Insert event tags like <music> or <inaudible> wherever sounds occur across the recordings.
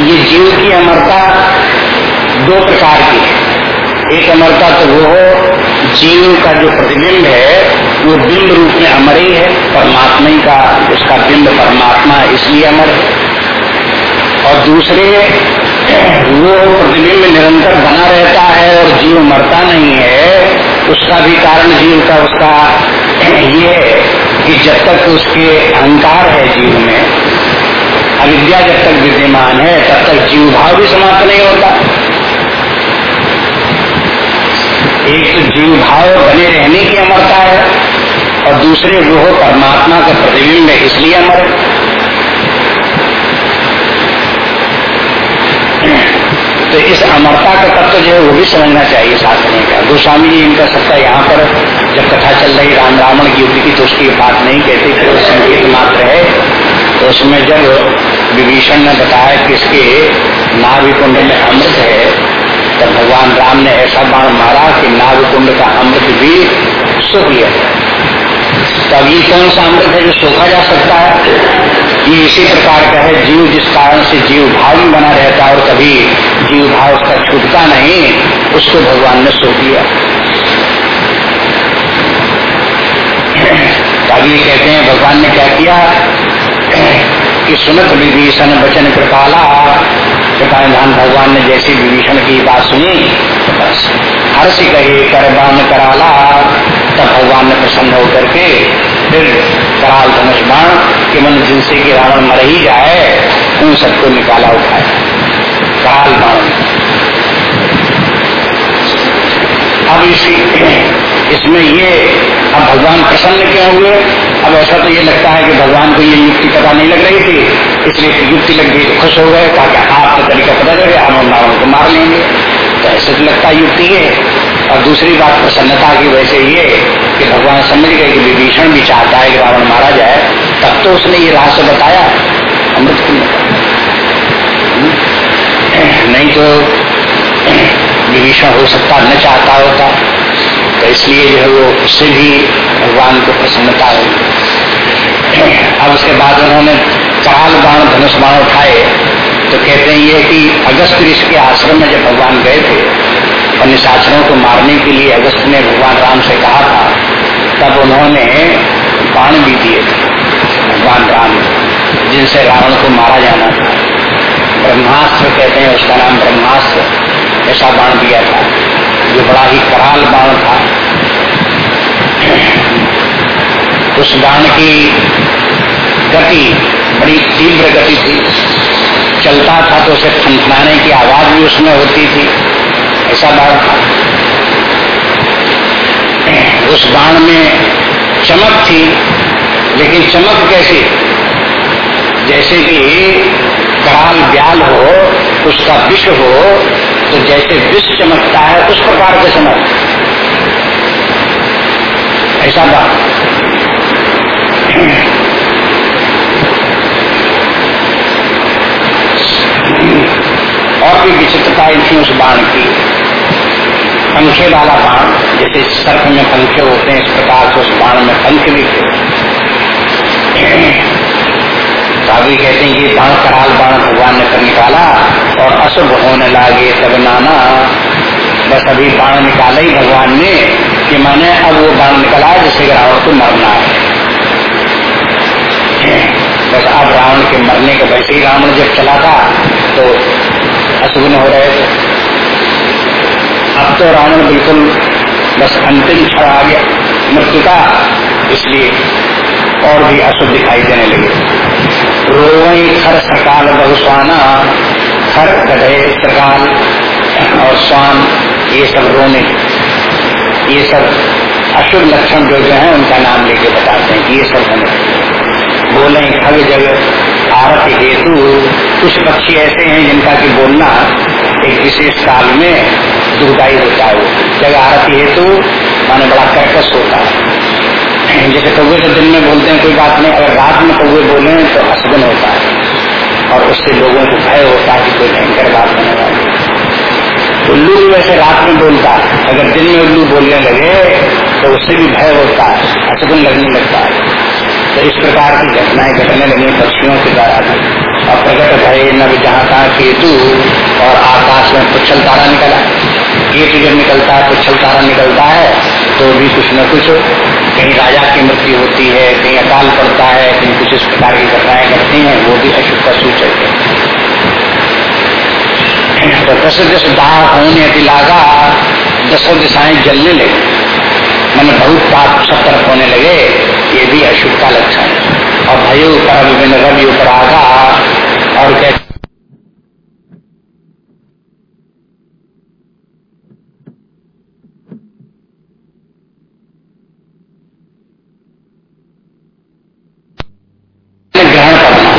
ये जीव की अमरता दो प्रकार की है। एक अमरता तो वो हो, जीव का जो प्रतिबिंब है, वो बिंब रूप में अमर ही है, परमात्मा ही का, उसका बिंब परमात्मा इसलिए अमर है। और दूसरे, वो प्रतिबिंब निरंतर बना रहता है और जीव मरता नहीं है, उसका भी कारण जीव का उसका ये है कि जब तक उसके अहंकार है जीव में अविद्या जब तक विद्यमान है, तब तक जीव भाव भी समाप्त नहीं होता। एक तो जीव भाव बने रहने की अमरता है, और दूसरे वो परमात्मा का प्रतिबिंब है इसलिए अमर तो इस अमरता का तत्व तो जो है, वो भी समझना चाहिए शास्त्र का। गोस्वामी जी इनका सत्ता यहाँ पर जब कथा चल रही, राम रावण की युद्धि की तो उसकी बात नहीं कहते कि संकेत मात्र है। उसमें जब विभीषण ने बताया कि इसके नाभिकुंड में अमृत है तब तो भगवान राम ने ऐसा बाण मारा कि नागकुंड का अमृत भी सुख लिया। तो अब ये कौन सा अमृत है जो सोखा जा सकता है? ये इसी प्रकार का है, जीव जिस कारण से जीव भाव में बना रहता है और कभी जीव भाव उसका छूटता नहीं, उसको भगवान ने सोख लिया अभी कहते हैं, भगवान ने क्या किया? कि सुनत विभीषण वचन कृपाला। कृपाधान भगवान ने जैसी विभीषण की बात सुनी तो बस। हर्ष कहे, कर बाण कराला। तब भगवान ने प्रसन्न होकर के फिर कराल धनुष बाण, कि मन जिनसे कि रावण मर ही जाए, उन सबको निकाला उठाए कराल बाण। अब इसी, इसमें ये, अब भगवान प्रसन्न क्यों हुए? अब ऐसा तो ये लगता है कि भगवान को ये युक्ति पता नहीं लग रही थी, इसलिए युक्ति लग गई तो खुश हो गए ताकि कि आपका तरीका पता लगे हम रावण को मार लेंगे। तो ऐसे तो लगता है युक्ति है। और दूसरी बात प्रसन्नता की वैसे ये कि भगवान समझ गए कि विभीषण भी चाहता है कि रावण मारा जाए, तब तो उसने ये रहस्य बताया, अमृत की। नहीं तो विभीषण हो सकता, न चाहता होता। तो इसलिए जो है वो उससे भी भगवान को प्रसन्नता हुई अब उसके बाद उन्होंने काल बाण धनुष बाण उठाए। तो कहते हैं ये कि अगस्त ऋषि के आश्रम में जब भगवान गए थे और निशाचरों को मारने के लिए अगस्त ने भगवान राम से कहा था, तब उन्होंने बाण भी दिए भगवान राम जिनसे रावण को मारा जाना था। ब्रह्मास्त्र कहते हैं, उसका नाम ब्रह्मास्त्र, ऐसा बाण दिया था। जो बड़ा ही कराल बाण था। उस बाण की गति बड़ी तीव्र गति थी। चलता था तो उसे थनथनाने की आवाज़ भी उसमें होती थी। ऐसा बाण था। उस बाण में चमक थी, लेकिन चमक कैसी? जैसे कि कराल ब्याल हो, उसका विश्व हो तो जैसे विश्व चमकता है, उस प्रकार के चमक ऐसा बात और भी विचित्रताएँ थी उस बाण की। पंखे वाला बाण, जैसे सर्फ में पंखे होते हैं, इस प्रकार से उस बाण में पंख भी थे। साधु कहते हैं कि बाण कराल बाण भगवान ने कर निकाला और अशुभ होने लगे तब नाना। बस अभी बाण निकाला ही भगवान ने कि मैंने अब वो बाण निकला जिससे रावण को मरना है। बस अब रावण के मरने के वैसे ही रावण जब चला था तो अशुभ हो रहे थे। अब तो रावण बिल्कुल बस अंतिम क्षण आ गया, मृत्यु का, इसलिए और भी अशुभ दिखाई देने लगे। रोवई खर सकाल बहुस्वाना खर गधे सकाल और स्वान, ये सब रोने। ये सब अशुभ लक्षण जो जो है, उनका नाम लेके बताते हैं ये सब होने। बोले खग जग आरत हेतु, कुछ पक्षी ऐसे हैं जिनका कि बोलना एक विशेष काल में दुखदायी होता है। जग आरती हेतु, माने बड़ा कर्कश होता है। जैसे कौए तो दिन में बोलते हैं, कोई बात नहीं, अगर रात में कौए बोले तो असगन होता है। और उससे लोगों को भय होता है कि कोई भयंकर बात होने वाली उल्लू भी वैसे रात में बोलता है। अगर दिन में उल्लू बोलने लगे तो उससे भी भय होता है असगुन लगने लगता है। तो इस प्रकार की घटनाएँ घटने लगी पक्षियों के द्वारा और प्रकट भय नव जहाँ तहाँ केतु और आकाश में पुच्छल तारा निकला। केतु जब निकलता है पुच्छल तारा निकलता है। तो भी कुछ न कुछ कहीं राजा की मृत्यु होती है, कहीं अकाल पड़ता है, कहीं कुछ इस प्रकार की घटनाएँ घटती हैं, वो भी अशुभ का सूचक है। तो प्रसिद्ध दाह होने अति लागा, दसों दिशाएँ जलने लगी। मन बहुत पाप सब तरफ़ होने लगे, ये भी अशुभ का लक्षण और भयो पर विभिन्न रवि ऊपर आगा, और ग्रहण पड़ना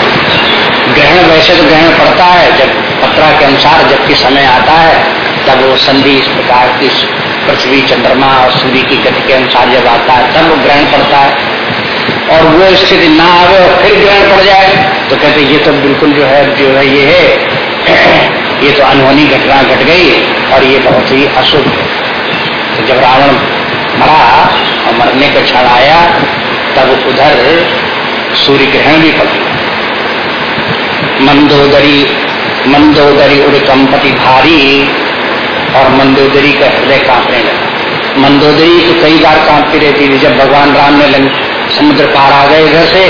ग्रहण वैसे तो ग्रहण पड़ता है, जब पत्रा के अनुसार जबकि समय आता है, तब वो संधि इस प्रकार की पृथ्वी, चंद्रमा और सूर्य की गति के अनुसार जब आता है, तब वो ग्रहण पड़ता है। और वो स्थिति ना आवे और फिर ग्रहण पड़ जाए तो कहते ये तो बिल्कुल जो है जो है, ये है। <clears throat> ये तो अनहोनी घटना घट गई और ये बहुत ही अशुभ तो जब रावण मरा और मरने का क्षण आया, तब उधर सूर्य ग्रहण भी पड़ मंदोदरी मंदोदरी उड़ कंपति भारी और मंदोदरी का हृदय कांपने लगा। मंदोदरी तो कई बार कांपती रहती थी, जब भगवान राम ने समुद्र पार आ गए इधर से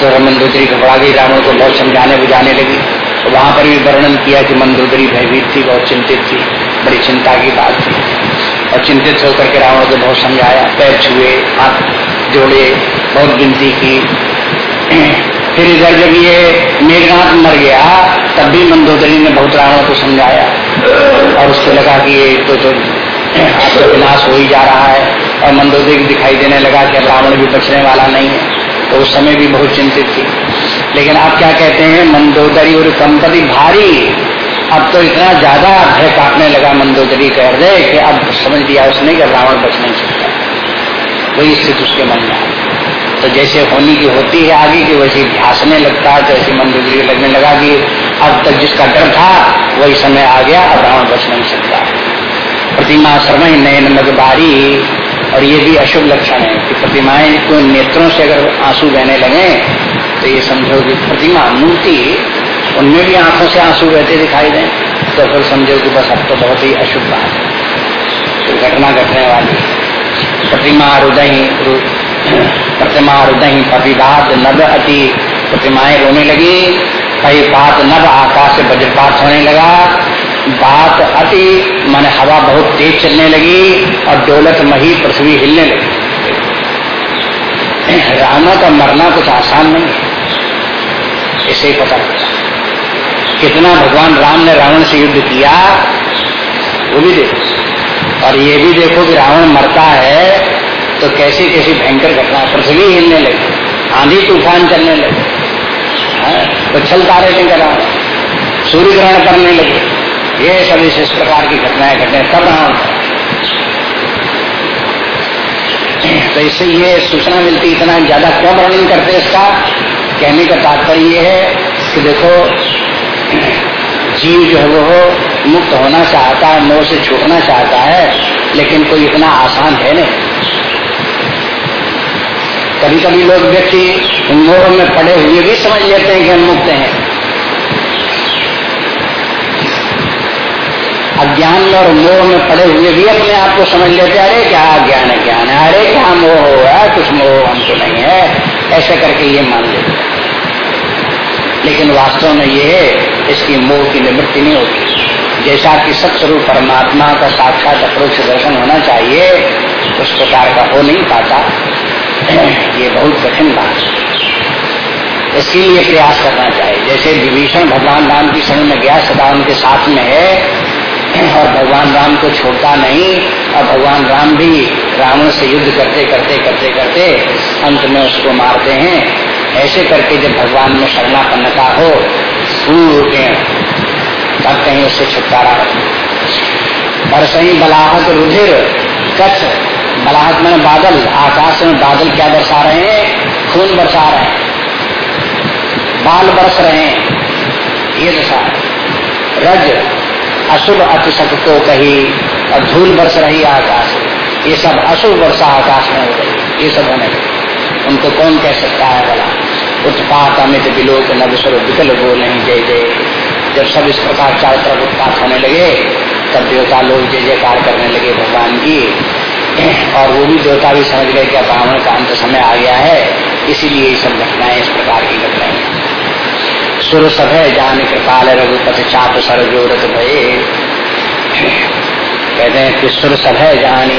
तो मंदोदरी घबरा गई, रावण को बहुत समझाने बुझाने लगी। तो वहाँ पर भी वर्णन किया कि मंदोदरी भयभीत थी, बहुत चिंतित थी, बड़ी चिंता की बात थी। और चिंतित होकर के रावण को बहुत समझाया, पैर छुए, हाथ जोड़े, बहुत गिनती की। फिर इधर जब ये मेघनाथ मर गया तब भी मंदोदरी ने बहुत रावण को समझाया और उसको लगा कि ये तो, तो आपका विनाश हो ही जा रहा है। और मंदोदरी दिखाई देने लगा कि रावण भी बचने वाला नहीं है। तो उस समय भी बहुत चिंतित थी। लेकिन आप क्या कहते हैं मंदोदरी और कंपति भारी। अब तो इतना ज़्यादा भय काटने लगा मंदोदरी का हृदय कि अब समझ लिया उसने कि रावण बच नहीं सकता। वही स्थिति उसके मन में तो जैसे होनी की होती है, आगे की वैसे ध्यासने लगता है तो ऐसे मंदोदरी लगने लगा कि अब तक जिसका डर था, वही समय आ गया, अब रावण बच नहीं सकता। प्रतिमा समय नयन मगबारी और ये भी अशुभ लक्षण है कि प्रतिमाएँ को नेत्रों से अगर आँसू बहने लगे तो ये समझो कि प्रतिमा मूर्ति उनमें भी आँखों से आँसू बहते दिखाई दें तो फिर समझो कि बस अब तो बहुत ही अशुभ बात है। तो घटना घटने वाली प्रतिमा हृदय प्रतिमा हृदय पपिबात नब अति प्रतिमाएँ रोने लगी कई बात नब आकाश से वज्रपात होने लगा, बात अति मन हवा बहुत तेज चलने लगी और दौलत मही पृथ्वी हिलने लगी। रावण का मरना कुछ आसान नहीं है, इसे पता कितना भगवान राम ने रावण से युद्ध किया, वो भी देखो। और ये भी देखो कि रावण मरता है तो कैसी कैसी भयंकर घटना, पृथ्वी हिलने लगी, आंधी तूफ़ान चलने लगे तो छल तारे निकल सूर्य ग्रहण करने लगे। ये सब इस प्रकार की घटनाएँ घटने कर रहा हूँ तो इससे ये सूचना मिलती, इतना ज़्यादा क्यों वर्णन करते इसका? कहने का तात्पर्य ये है कि देखो, जीव जो है वो मुक्त होना चाहता है, मोह से छूटना चाहता है, लेकिन कोई इतना आसान है नहीं। कभी कभी लोग व्यक्ति मोह में पड़े हुए भी समझ लेते हैं कि हम मुक्त हैं। अज्ञान और मोह में पड़े हुए भी अपने आप को समझ लेते अरे क्या ज्ञान है ज्ञान है, अरे क्या मोह हो है, कुछ मोह हमको नहीं है, ऐसे करके ये मान लेते हैं। लेकिन वास्तव में ये है, इसकी मोह की निवृत्ति नहीं होती। जैसा कि सत्स्वरूप परमात्मा का साक्षात अप्रोक्ष दर्शन होना चाहिए, उस प्रकार का हो नहीं पाता। ये बहुत कठिन बात है। लिए प्रयास करना चाहिए। जैसे विभीषण भगवान राम की समझ में गया, सदा उनके साथ में है, और भगवान राम को छोड़ता नहीं, और भगवान राम भी रावण से युद्ध करते करते करते करते अंत में उसको मारते हैं। ऐसे करके जब भगवान में शरणापन्नता हो के तब कहीं उससे छुटकारा हो और सही बलाहक रुधिर, कच्छ बलाहट में बादल, आकाश में बादल क्या बरसा रहे हैं? खून बरसा रहे हैं। बाल बरस रहे हैं। ये दशा रज, अशुभ अतिशत को कही, और धूल बरस रही आकाश ये सब अशुभ वर्षा आकाश में हो रही ये सब होने लगे। उनको कौन कह सकता है, बोला? उत्पात अमित विलोक नवस्वर विकल नहीं जय जय। जब सब इस प्रकार चारों तरफ़ उत्पात होने लगे, तब देवता लोग जय जयकार करने लगे भगवान की। और वो भी देवता भी समझ गए कि ब्राह्मण का अंत समय आ गया है, इसीलिए सब घटनाएँ इस प्रकार की घटनाएँ सुर सब है जान कृपाल रघुपति चाप सर जोरत भये कहते हैं कि सुर सब है जानी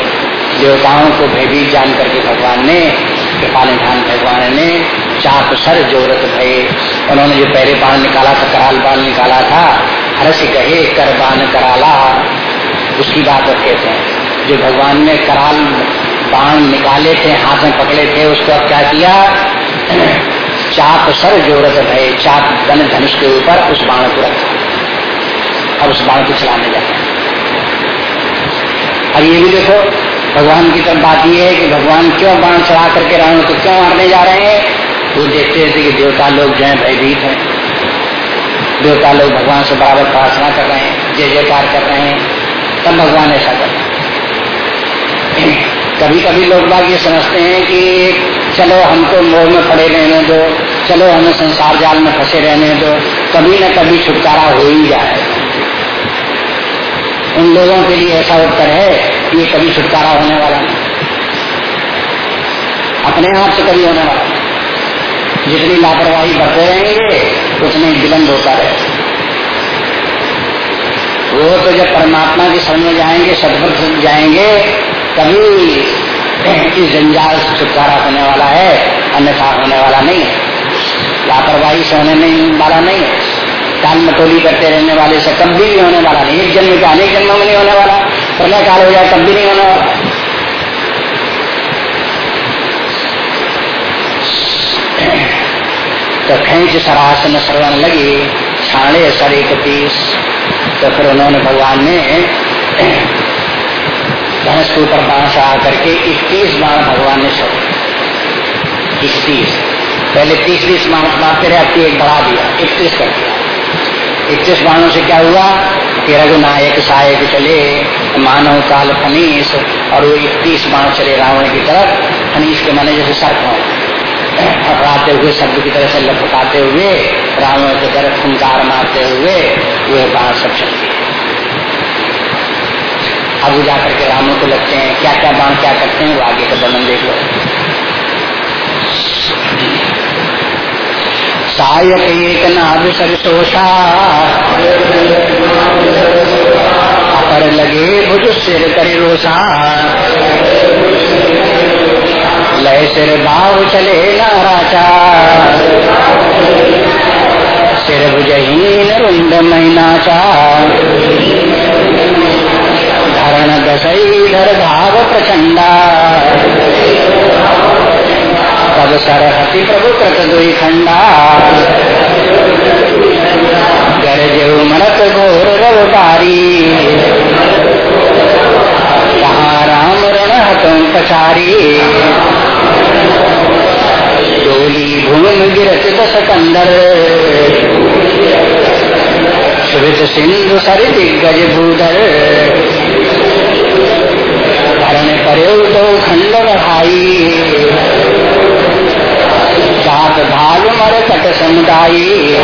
देवताओं को भयभीत जान करके भगवान ने कृपाल भगवान ने चाप सर जोरत भय। उन्होंने जो पहले बाण निकाला था, कराल बाण निकाला था हर्ष कहे कर बाण कराला। उसकी बात कहते हैं जो भगवान ने कराल बाण निकाले थे, हाथ में पकड़े थे, उसको अब क्या किया? चाप सर जोरत भय। चाप धन धनुष के ऊपर उस बाण को रखा। अब उस बाण को चलाने जाते अब ये भी देखो, भगवान की तरफ़ बात यह है कि भगवान क्यों बाण चढ़ा करके रावण को क्यों मारने जा रहे हैं? वो देखते थे कि देवता लोग जो है भयभीत हैं। देवता लोग भगवान से बराबर प्रार्थना कर रहे हैं, जय जयकार कर रहे हैं। तब भगवान ऐसा कर कभी कभी लोग बाग ये समझते हैं कि चलो हमको मोह में पड़े रहने दो, चलो हमें संसार जाल में फंसे रहने दो, कभी न कभी छुटकारा हो ही जाए उन लोगों के लिए ऐसा उत्तर है कि ये कभी छुटकारा होने वाला नहीं। अपने आप से कभी होने वाला जितनी लापरवाही बढ़ते रहेंगे, उतने विलंब होता रहे वो तो जब परमात्मा की समझ में जाएँगे सदपथ जाएँगे, तभी इस जंजाल से छुटकारा होने वाला है, अन्यथा होने वाला नहीं। है लापरवाही से होने नहीं वाला नहीं। है काल मटोली करते रहने वाले से कभी भी होने वाला नहीं। एक जन्म का अनेक जन्मों में नहीं होने वाला। प्रलय काल हो जाए, तब भी नहीं होने वाला। तो खेच सरासन श्रवण लगी छाणे सर इकतीस। तो फिर उन्होंने भगवान ने धनुष के ऊपर बाण चढ़ा करके इक्कीस बाण भगवान ने छोड़े इकतीस पहले तीस बीस बाण मारते रहे, अब एक बढ़ा दिया, इकतीस कर दिया। इक्कीस बाणों से क्या हुआ कि रघुनायक सहायक चले, मानव काल फनीस और वो इकतीस बाण चले रावण की तरफ़ फनीस के माने जैसे सर्प हो। फटराते हुए शब्द की तरह से लपकाते हुए, रावण के तरफ़ फुंकार मारते हुए वे बाहर सब चलती है। अब जा करके रावण को लगते हैं क्या क्या बाण क्या करते हैं, वो आगे का वर्णन देख लो। सायक एक नाभ सरसोषा पर लगे भुज सिर कर रोषा। लय सिर भाव चले नाराचा सिर भुजहीन रुंड मैनाचा धरण दसई धर भाव प्रचंडा। तब सरहति प्रभु कृत दुई खंडा। गरज मरत घोर रवकारी राम रण हतों पचारी डोली भूमि गिरत दस कंदर। सुवित सिंधु सर दिग्गज भूधर। धरण करे दो खंड बढ़ाई सात भाग मर कट समुदायी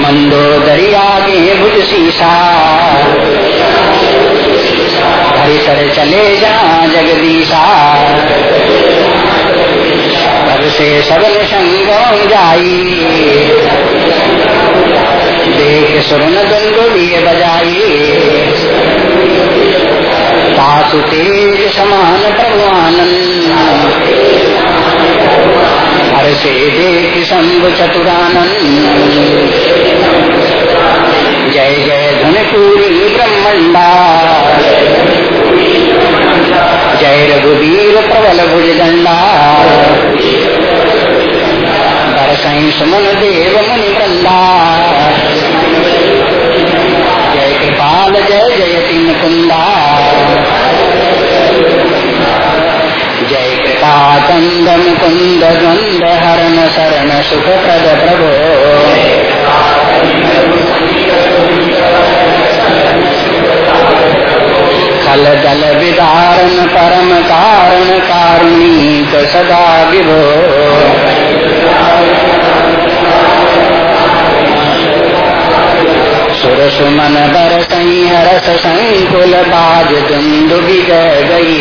मंदोदरी आगे भुज सीसा। हरिसर चले जा जगदीशा। से सबल संगम जाई देख सुरन दुंदुलिए बजाई तासु तेज समान प्रभुआनंद हर से देख शंभु चतुरानंद जय जय धनपूरी ब्रह्मंडा जय रघुवीर प्रबल भुजगंडा दर्शन सुमन देव मुनि वृंदा जय कृपाल, जय जयति मुकुंदा जय कृपा कंद मुकुंद द्वंद हरण शरण सुख प्रद प्रभो। खल दल विदारण परम कारण कारुणी सदा विभो। सुर सुमन बर हरस संकुल बाज दुंदु गई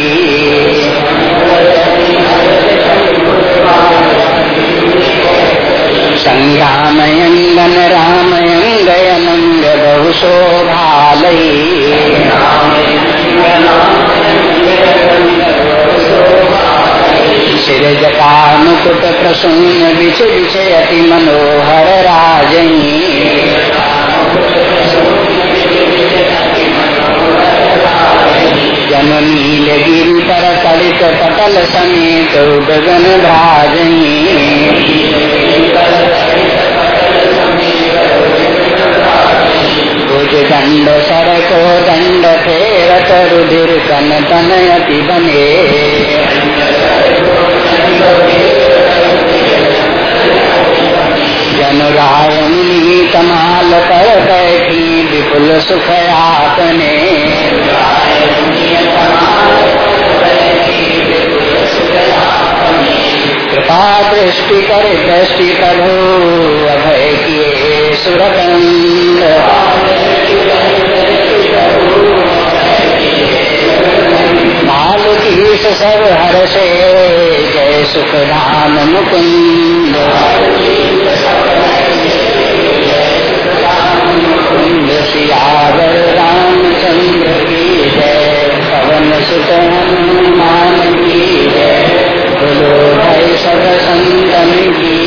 संग्रामयंगन रामयंगयनंग बहु शोभालई सिर जटा मुकुट प्रसून बिछ अति मनोहर राजनी। नील गिरि पर तड़ित पटल समेत गगन भ्राजनी भुज दंड सरको दंड फेरत रुधिर कन तन अति बने। जन रायनी कमाल पर बैठी विपुल सुख आपने कृपा दृष्टि कर दृष्टि प्रभु अभय किए सुरकंद मालुकीश सब हर से जय सुख धाम मुकुंद। सियावर रामचंद्र की जय, पवन सुत सब की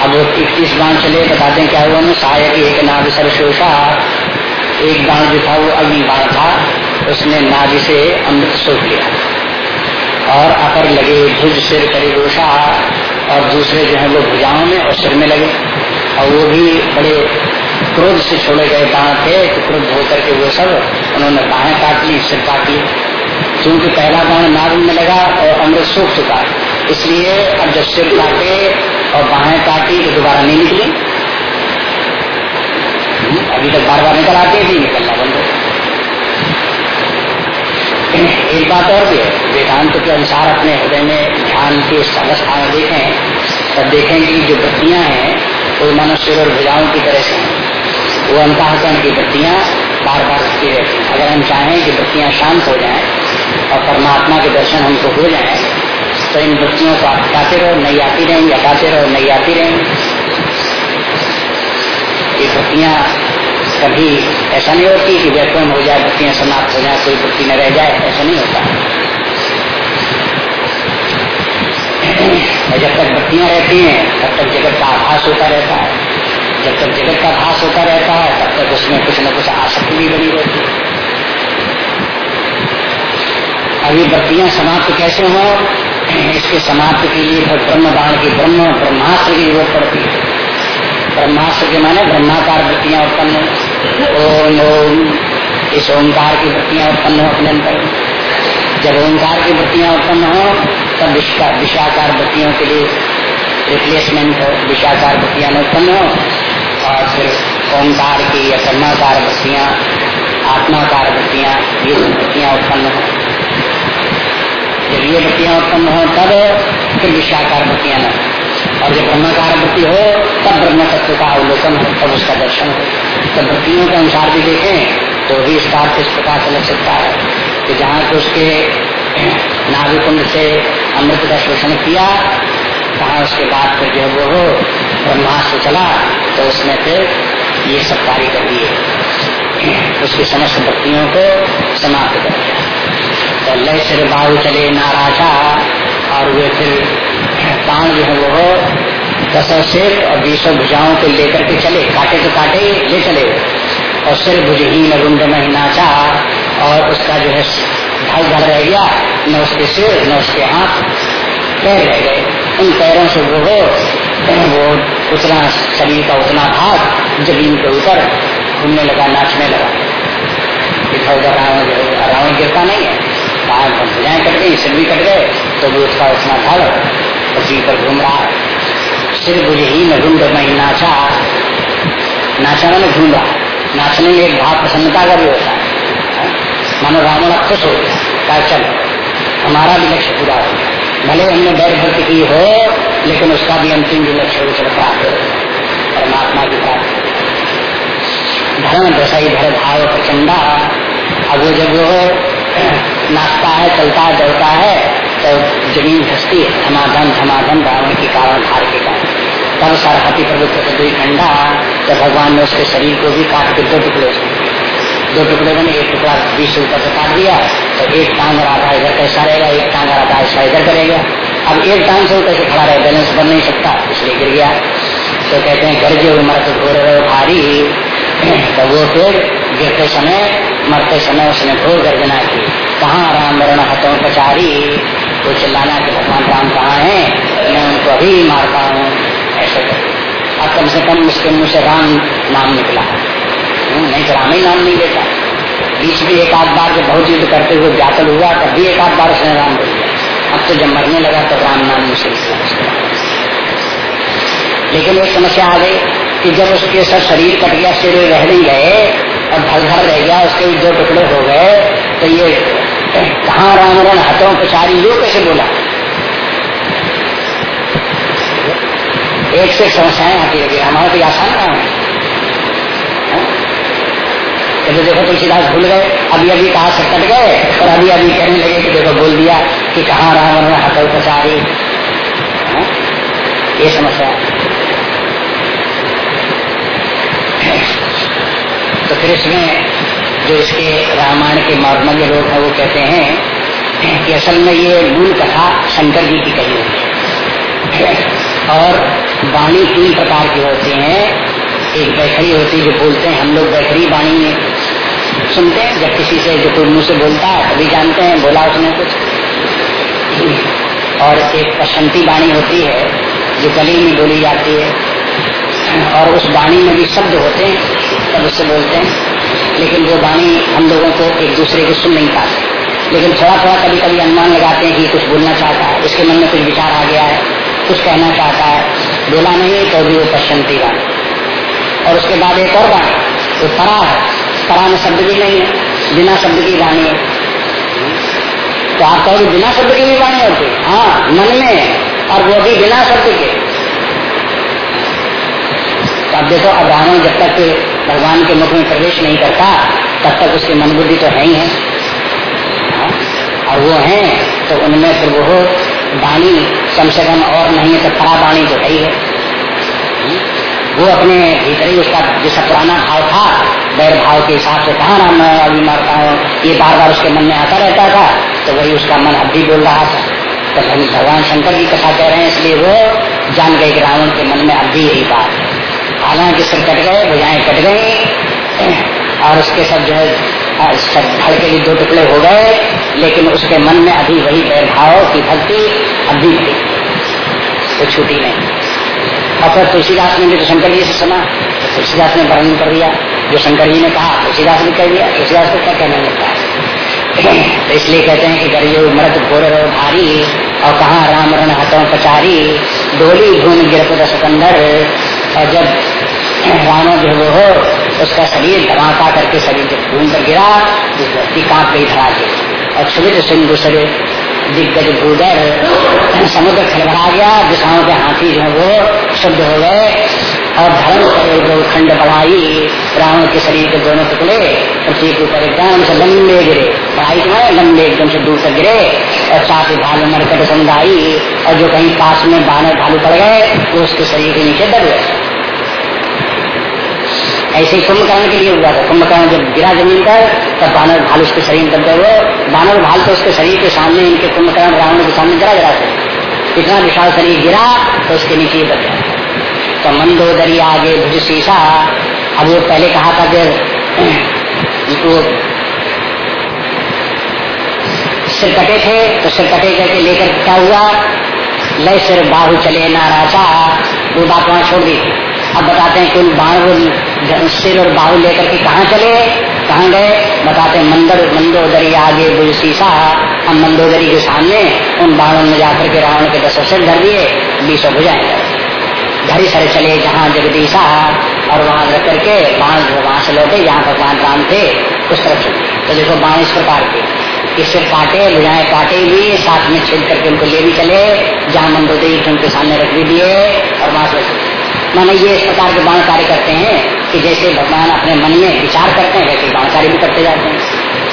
अब वो इक्कीस बाण चले, बताते क्या हुआ ना सहायक एक नाग सरशोषा एक बाण जो था वो अग्नि बाण था, उसने नाग से अमृत सोख लिया। और अपर लगे भुज, सिर करिगोषा और दूसरे जो है वो भुजाओं में और सिर में लगे। और वो भी बड़े क्रोध से छोड़े गए बाण थे तो क्रोध होकर के वो सब उन्होंने बाहें काट ली, सिर काट ली क्योंकि पहला बाण नाग में लगा और अमृत सूख चुका। इसलिए अब जब सिर काटे और बाहें काटी तो दोबारा नहीं निकली। अभी तक बार बार निकल आते भी निकलना बंद हो। एक बात और भी है, वेदांत के अनुसार अपने हृदय में ध्यान के अवस्था में देखें, तब देखें कि जो वृत्तियाँ हैं, वो मानो सिर और भुजाओं की तरह से हैं। वो अंतकरण की वृत्तियाँ बार बार हैं। अगर हम चाहें कि वृत्तियाँ शांत हो जाएँ और परमात्मा के दर्शन हमको हो जाए तो इन वृत्तियों को हटाते रहो, नहीं आती रहेंगी हटाते रहो, नहीं आती रहेंगी ये वृत्तियाँ कभी ऐसा नहीं होती कि व्यापन हो जाए वृत्तियाँ समाप्त हो जाए, कोई वृत्ति न रह जाए, ऐसा नहीं होता। और जब तक वृत्तियाँ रहती हैं, तब तक जगत का आभास होता रहता है। जब तक जगत का आभास होता रहता है, तब तक उसमें कुछ न कुछ आसक्ति भी बनी रहती है। अभी बत्तियाँ समाप्त कैसे हो? इसके समाप्त के लिए फिर ब्रह्म बाण की ब्रह्म, ब्रह्मास्त्र की ज़रूरत पड़ती है। ब्रह्मास्त्र के माने ब्रह्माकार वृत्तियाँ उत्पन्न ओम ओम, इस ओंकार की वृत्तियाँ उत्पन्न हो अपने अंदर। जब ओंकार की वृत्तियाँ उत्पन्न हो, तब विशाकार वृत्तियों के लिए रिप्लेसमेंट हो विषाकार वृत्तियाँ उत्पन्न हो। और फिर ओंकार की या ब्रह्माकार वृत्तियाँ आत्माकार वृत्तियाँ, ये वृत्तियाँ उत्पन्न हो। जब ये वृत्तियाँ उत्पन्न हो, तब फिर विषाकार वृत्तियाँ न और जब ब्रह्माकार वृत्ति हो, तब ब्रह्म तत्व का अवलोकन हो, तब उसका दर्शन हो। तब वृत्तियों के अनुसार भी देखें तो भी इसका अर्थ इस प्रकार से लग सकता है कि जहाँ पे उसके नाभिकुंड से अमृत का शोषण किया कहा उसके बाद फिर जो वो हो ब्रह्मास्त्र चला तो उसने फिर ये सब कार्य कर दिए। उसकी समस्त भक्तियों को समाप्त कर दिया। तो लय सिर बाहु चले नाराजा और वे फिर प्राण जो है वो दसों सिर और बीसों भुजाओं को लेकर के चले, काटे तो काटे ले चले। और सिर भुजहीन रुंड में नाचा, और उसका जो है ढल ढल रह गया, न उसके सिर, न उसके हाथ, पैर रह गए। उन पैरों से वो हो वो उतना शरीर का उतना भाग ज़मीन के ऊपर घूमने लगा, नाचने लगा। इधर उधर रावण गिरता नहीं है। बाहर भुजाएँ कट गई सिर भी कट गए तो भी उसका उतना ढल पृथ्वी पर घूम रहा है। सिर बुझहीन रुंड में नाचा। नाचा मैंने घूम रहा नाचने में एक भाव प्रसन्नता का भी होता है। मानो रावण खुश हो गया चल, हमारा भी लक्ष्य पूरा हो भले हमने डर भक्त की हो, लेकिन उसका भी अंतिम जो लक्ष्य हो प्राप्त हो, परमात्मा की प्राप्ति धर्म दशा ही धर भाव, प्रचंडा। अब वो जब वो नाचता है, चलता है, दौड़ता है तो ज़मीन धसती है, धमाधम धमाधम रावण के कारण धार के कारण। तब सरहती प्रभु दुई खंडा तो भगवान ने उसके शरीर को भी काट के दो टुकड़े दो टुकड़े बने, एक टुकड़ा बीस ऊपर से काट दिया तो एक टांग रहा इधर कैसा रहेगा एक टांग रहा ऐसा इधर करेगा अब एक टांग से कैसे खड़ा रहे, बैलेंस बन नहीं सकता, इसलिए गिर गया। तो कहते हैं घर गर्जे मरत घोर रहे भारी। तो वो फिर गिरते समय, मरते समय उसने घोर गर्जना की कहाँ राम वरण हथों पचारी? वो चिल्लाना कि भगवान राम कहाँ है? मैं उनको अभी मारता हूँ। ऐसे अब कम से कम उसके मुँह से राम नाम निकला। नहीं तो राम ही नाम नहीं लेता। बीच में एक आध बार जब बहुत युद्ध करते हुए व्याकुल हुआ, तब भी एक आध बार उसने राम बोल दिया। अब तो जब मरने लगा तो राम नाम मुझे लेकिन एक समस्या आ गई कि जब उसके सब शरीर कट गया, सिर रह नहीं गए, और भर भर रह गया, उसके दो टुकड़े हो गए तो ये, कहा राम रण हथों पचारी यो कैसे बोला? एक से समस्याएँ आती रही, हमारा तो आसान काम है। तो देखो तुलसीदास भूल गए। अभी अभी कहा से कट गए और अभी अभी कहने लगे कि देखो बोल दिया कि कहाँ रावण में हथल पचारी? ये समस्या तो फिर इसमें जो इसके रामायण के मर्मज्ञ लोग हैं, वो कहते हैं कि असल में ये मूल कथा शंकर जी की कही होती है। और वाणी तीन प्रकार की होती हैं। एक बैखरी होती है जो बोलते हैं, हम लोग बैखरी वाणी में सुनते हैं, जब किसी से जो कोई मुँह से बोलता है, तभी जानते हैं, बोला उसने कुछ। और एक पसंती वाणी होती है, जो गली में बोली जाती है। और उस वाणी में भी शब्द होते हैं, तब उससे बोलते हैं। लेकिन वो वाणी हम लोगों को एक दूसरे को सुन नहीं पाते। लेकिन थोड़ा थोड़ा कभी कभी अनुमान लगाते हैं कि कुछ बोलना चाहता है। उसके मन में कुछ विचार आ गया है, कुछ कहना चाहता है। बोला नहीं तो भी वो पसंती वाणी। और उसके बाद एक और वाणी, वो परा है। परा में शब्द भी नहीं है, बिना शब्द की वाणी है। तो आप कहोगे, बिना शब्द की भी वाणी होती हाँ? मन में और वो भी बिना शब्द के। तो अब देखो, अब रावण जब तक भगवान के मुख में प्रवेश नहीं करता, तब तक उसकी मन बुद्धि तो है ही है। हाँ? और वो है तो उनमें फिर वो वाणी कम और नहीं है तो परा वाणी तो है ही है। वो अपने भीतर ही उसका जैसा पुराना भाव था बैर भाव के हिसाब से कहा राम अभी मारता हूँ, ये बार बार उसके मन में आता रहता था तो वही उसका मन अब भी बोल रहा था। तो हम भगवान शंकर की कथा कह रहे हैं, इसलिए वो जान गए कि रावण के मन में अब भी यही बात है। हालाँकि सिर कट गए, भुजाएँ कट गई और उसके सब जो है सब धड़ के लिए दो टुकड़े हो गए, लेकिन उसके मन में अभी वही बैर भाव की भक्ति अभी थी वो छूटी नहीं। और तुलसीदास ने भी तो शंकर जी से सुना। तो तुलसीदास ने वर्णन कर दिया। जो शंकर जी ने कहा, तुलसीदास ने कह दिया, तुलसीदास को क्या कहने लगता है? तो इसलिए कहते हैं कि गरियो मृत घोर भारी, और कहा राम रण हतों पचारी। डोली धून गिरपुर सिकंदर, और जब रावण जो वो हो, उसका शरीर धमाका करके शरीर जब घूम कर गिरा तो धरती काँप गई धरा के और छुवित सिंधु शरीर दिग्गज भूदर समुद्र खड़बड़ा गया, दिशाओं के हाथी जो है वो शुद्ध हो गए और धर्म करे जो खंड बढ़ाई रावण के शरीर के दोनों टुकड़े पृथ्वी के ऊपर एकदम से लंबे गिरे। बढ़ाई जो है लंबे एकदम से दूर तक गिरे और साथ ही भालू मरकट समुदाई और जो कहीं पास में बानर भालू पड़ गए, वो उसके शरीर के नीचे दब गए। ऐसे ही कुंभकर्ण के लिए हुआ था। कुंभकर्ण जब गिरा ज़मीन पर, तब बानर भालू उसके शरीर में दब गए। बानर भाल तो उसके शरीर के सामने इनके कुंभकर्ण रावण के सामने गिरा गिरा थे। इतना विशाल शरीर गिरा तो उसके नीचे दब गया तो मंदोदरी आगे भुज शीशा, अब वो पहले कहा था कि वो सिर कटे थे तो सिर कटे करके लेकर क्या हुआ? लय सिर बाहु चले नाराजा वो बात वहाँ छोड़ दी अब बताते हैं कि उन बाण सिर और बाहु लेकर के कहाँ चले? कहाँ गए बताते, मंदर, मंदोदरी आगे बुझ शीशा हम मंदोदरी के सामने उन बाणों में जाकर के रावण के दस सिर धर दिए, बीसों बुझाए घड़ी सर चले जहाँ जगदीशा, और वहाँ रख करके बाण वहाँ से लौटे जहाँ भगवान राम थे, उस तरफ़ चले तो देखो, बाण इस प्रकार के इससे काटे बुझाए काटे भी साथ में छेद करके उनको ले भी चले, जहाँ मंदोदरी उनके सामने रख भी दिए, और वहाँ से माने ये इस प्रकार के बाण कार्य करते हैं कि जैसे भगवान अपने मन में विचार करते हैं, वैसे बाण कार्य भी करते जाते हैं।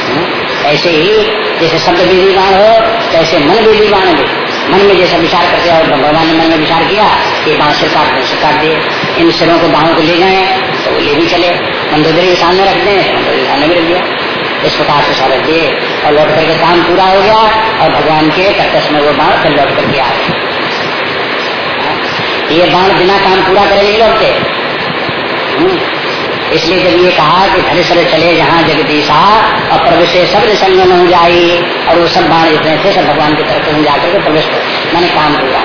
हम्म? ऐसे ही जैसे शब्द विधि बाण हो तैसे मन विधि बाण भी। मन में जैसा विचार करते और भगवान ने मन में विचार किया कि बाण सिर काट सिर काट दिए। इन सिरों को बाहों को ले गए तो ले भी चले। मंदोदरी के सामने रख दें, मंदोदरी सामने भी रख दिया। इस प्रकार से सब दिए और लौट करके काम पूरा हो गया और भगवान के कर्कश में वो बाण फिर लौट करके आ गए। ये बाण बिना काम पूरा करे नहीं लौटते हम्म। इसलिए जब ये कहा कि घर सर चले जहाँ जगदीशा, और प्रवेश सब संग में हो जाए और वो सब बाण जितने थे, सब भगवान की तरफ़ में जाकर के प्रवेश कर मैंने काम पूरा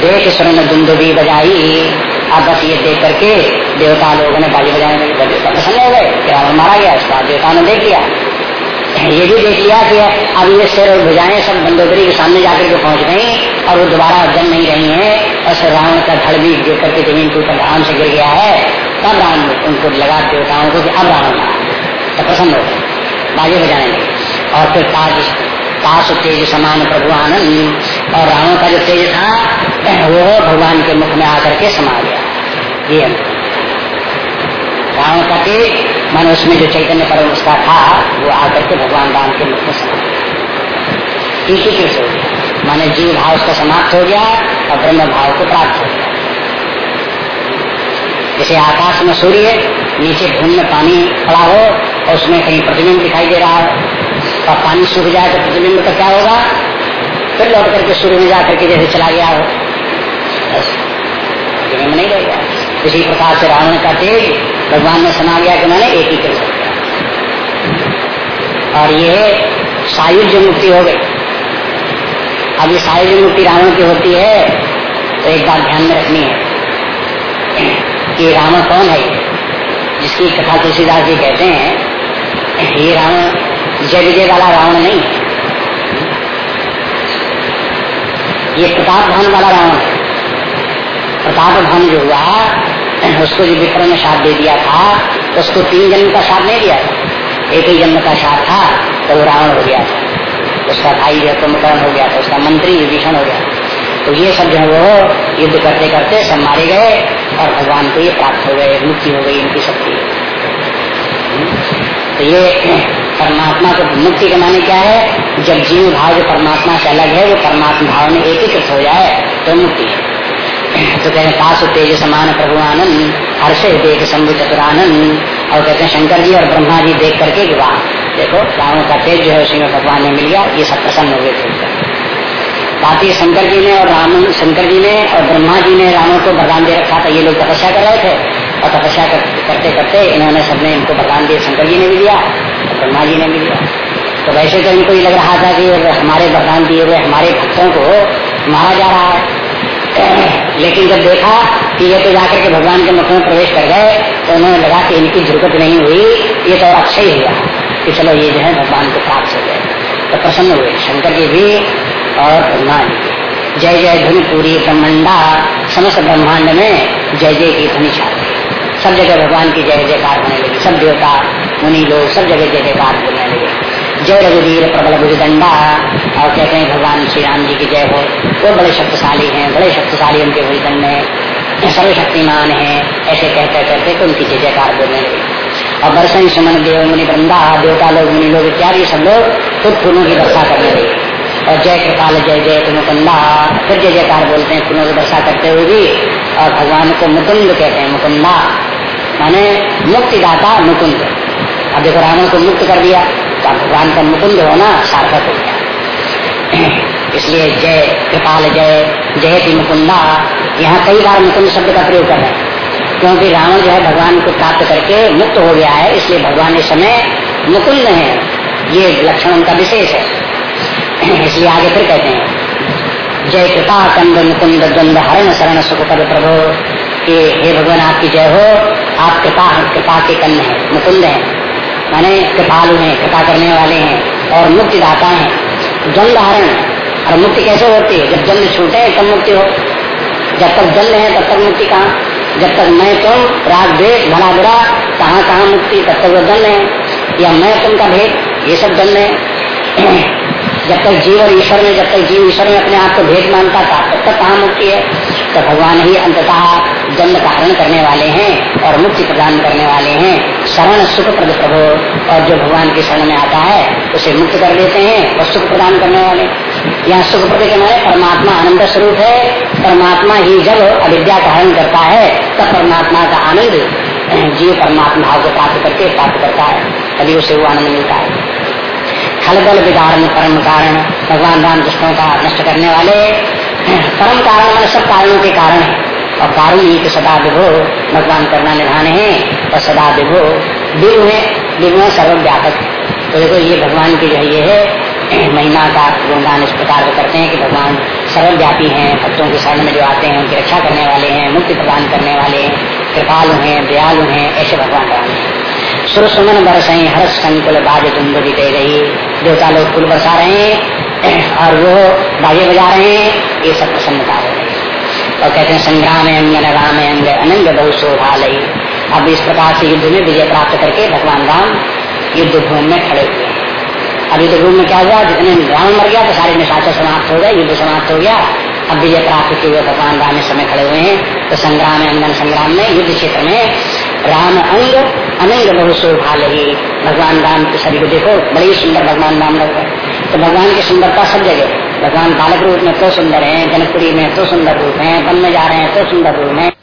देख स्वर्ण दुंदुबी बजाई। अब बस ये देख करके देवता लोगों ने बाजी बजाने देवता प्रसन्न हो गए। मारा गया, इसका देवता ने देख लिया। ये भी देख लिया कि अब ये सिर और भुजाएँ सब बंदोदरी के सामने जाकर के पहुँच गई और वो दोबारा जम नहीं रही है। और सर रावण का धड़ भी गिर करके ज़मीन के ऊपर आराम से गिर गया है, तब रावण उनको लगा देवताओं को कि अब रावण तो प्रसन्न हो गए। बाजे बजाने और फिर ताज ताश तेज समान प्रभु आनंद। और रावण का जो तेज था वो भगवान के मुख में आकर के समा गया। ये रावण का तेज मन उसमें जो चैतन्य परम उसका था, वो आकर के भगवान राम के मुख में समा गया इसी के से माने जीव भाव उसका समाप्त हो गया और ब्रह्म भाव को प्राप्त हो गया। जैसे आकाश में सूर्य नीचे भूमि में पानी पड़ा हो और उसमें कहीं प्रतिबिंब दिखाई दे रहा है और पानी सूख जाए तो प्रतिबिंब का क्या होगा? फिर लौट करके सूर्य में जाकर के जैसे चला गया हो। बस प्रतिबिंब नहीं रहेगा इसी प्रकार से रावण का तेज भगवान में समा गया कि मैंने एक ही कर सकता और ये सायुज्य मुक्ति हो गई। अब ये सायुज्य मुक्ति रावण की होती है तो एक बात ध्यान में रखनी है कि रावण कौन है? जिसकी कथा तुलसीदास जी कहते हैं, ये रावण जय विजय वाला रावण नहीं है। ये प्रताप धन वाला रावण है। प्रताप धन जो हुआ उसको जो विप्र ने साथ दे दिया था, उसको तीन जन्म का साथ नहीं दिया था। एक ही जन्म का साथ था तो वो रावण हो गया था। उसका भाई जो कुंभकर्ण हो गया था, उसका मंत्री विभीषण हो गया तो ये सब जो वो युद्ध करते करते सब मारे गए और भगवान को ये प्राप्त हो गए, मुक्ति हो गई इनकी शक्ति। तो ये परमात्मा को मुक्ति के माने क्या है? जब जीव भाव जो परमात्मा से अलग है, वो परमात्मा भाव में एकीकृत हो जाए तो मुक्ति है। तो कहते पास तेज समान प्रभु आनंद हर्षे देख शंभु चतुरानंद। और कहते हैं शंकर जी और ब्रह्मा जी देख करके विवाह। देखो रावण का तेज जो है उसी में भगवान ने मिल गया ये सब प्रसन्न हो गए बात ये शंकर जी ने और राम शंकर जी ने और ब्रह्मा जी ने रावण को भगवान दे रखा था ये लोग तपस्या कर रहे थे। और तपस्या कर, करते करते इन्होंने सबने इनको भगवान दिया शंकर जी ने भी दिया और ब्रह्मा जी ने भी दिया। तो वैसे तो इनको ये लग रहा था कि हमारे भगवान दिए हुए हमारे भक्तों को मारा जा रहा है। लेकिन जब देखा कि ये तो जाकर के भगवान के मुख में प्रवेश कर गए तो उन्होंने लगा कि इनकी झुरकत नहीं हुई, ये तो अच्छा ही हुआ कि चलो ये जो है भगवान को प्राप्त हो गए। तो प्रसन्न हुए, शंकर जी भी और ब्रह्मा जी जय जय धुन पूरी ब्रह्मंडा, समस्त ब्रह्मांड में जय जय की ध्वनि छा सब जगह भगवान की जय जयकार होने लगी, सब देवता, मुनि लोग सब जगह जय जयकार बोलने लगे। जय रघुवीर प्रबल भुजदंडा और कहते हैं, भगवान श्री राम जी की जय हो। वो बड़े शक्तिशाली हैं, बड़े शक्तिशाली उनके भुजदंड है सर्वशक्तिमान है, ऐसे कहते कहते तो उनकी जय जयकार बोलने लगे। और बरसन सुमन, देव मुनि, वृंदा, देवता लोग, मुनि लोग इत्यादि सब लोग खुद फूलों की वर्षा करने लगे। और जय कृपाल, जय जय तुम मुकुंदा फिर जय जयकार बोलते हैं, फूलों की वर्षा करते हुए भी। और भगवान को मुकुंद कहते हैं, मुकुंदा। माने मुक्तिदाता मुकुंद। अब देखो रावण को मुक्त कर दिया। भगवान का मुकुंद होना सार्थक हो गया इसलिए जय कृपाल जय जय की मुकुंदा यहाँ कई बार मुकुंद शब्द का प्रयोग कर रहे हैं क्योंकि रावण जो है भगवान को प्राप्त करके मुक्त हो गया है इसलिए भगवान इस समय मुकुंद है ये लक्षण उनका विशेष है इसलिए आगे फिर कहते हैं जय कृपा कंद मुकुंद द्वंद हरण शरण सुख पद प्रभो कि हे भगवान आपकी जय हो आप कृपा कृपा के कन्न है मुकुंद है माने कृपालु हैं, कृपा करने वाले हैं और मुक्ति दाता है। जल धारण और मुक्ति कैसे होती है? जब जल छूटे, तब मुक्ति हो। जब तक जल है, तब तक मुक्ति कहाँ? जब तक मैं तुम, राग भेद भला बुरा कहाँ कहाँ मुक्ति, तब तक वो जल है। या मैं तुम का भेद, ये सब जल है। जब तक जीव और ईश्वर में, जब तक जीव ईश्वर में अपने आप को भेद मानता था तब तक कहाँ मुक्ति है? तो भगवान ही अंततः जन्म का हरण करने वाले हैं और मुक्ति प्रदान करने वाले हैं। शरण सुख प्रद प्रभु। और जो भगवान की शरण में आता है, उसे मुक्त कर देते हैं और सुख प्रदान करने वाले। यहाँ सुख प्रद के माने परमात्मा आनंद स्वरूप है। परमात्मा ही जब अविद्या का हरण करता है, तब परमात्मा का आनंद जीव परमात्मा भाव को प्राप्त करके प्राप्त करता है। तभी उसे वो आनंद मिलता है। खल बल विदारण परम कारण भगवान राम कृष्णों का नष्ट करने वाले परम कारण मान सब कारणों के कारण है। और कारण ही सदा विभो, भगवान करना निधान है, और सदा विभो विभु है है सर्वव्यापक तो देखो, ये भगवान की जो ये है, महिमा का गुणगान इस प्रकार से करते हैं कि भगवान सर्वव्यापी हैं, भक्तों के शरण में जो आते हैं, उनकी रक्षा करने वाले हैं, मुक्ति प्रदान करने वाले हैं, कृपालु हैं, दयालु हैं, ऐसे भगवान राम हैं। सुर सुमन बरस हर्ष संकुल बाजे तुम बीते रही। देवता लोग कुल बरसा रहे हैं और वो बाजे बजा रहे हैं, ये सब प्रसन्नता हो और कहते हैं संग्राम अंगन राम अंग अनंग बहु शोभा लई। अब इस प्रकार से युद्ध में विजय प्राप्त करके भगवान राम युद्ध भूमि में खड़े हुए अब युद्ध भूमि में क्या हुआ? जितने राम मर गया तो सारे निशाचर समाप्त हो गए, युद्ध समाप्त हो गया। अब विजय प्राप्त किए हुए भगवान राम इस समय खड़े हुए हैं। तो संग्राम अंगन संग्राम में, युद्ध क्षेत्र में राम अंग अनंग बहु शोभा लगी भगवान राम के शरीर को देखो, बड़ी सुंदर भगवान राम लग रहे तो भगवान की सुंदरता सब जगह। भगवान बालक रूप में तो सुंदर है, जनकपुरी में तो सुंदर रूप है, वन में जा रहे हैं तो सुंदर रूप है।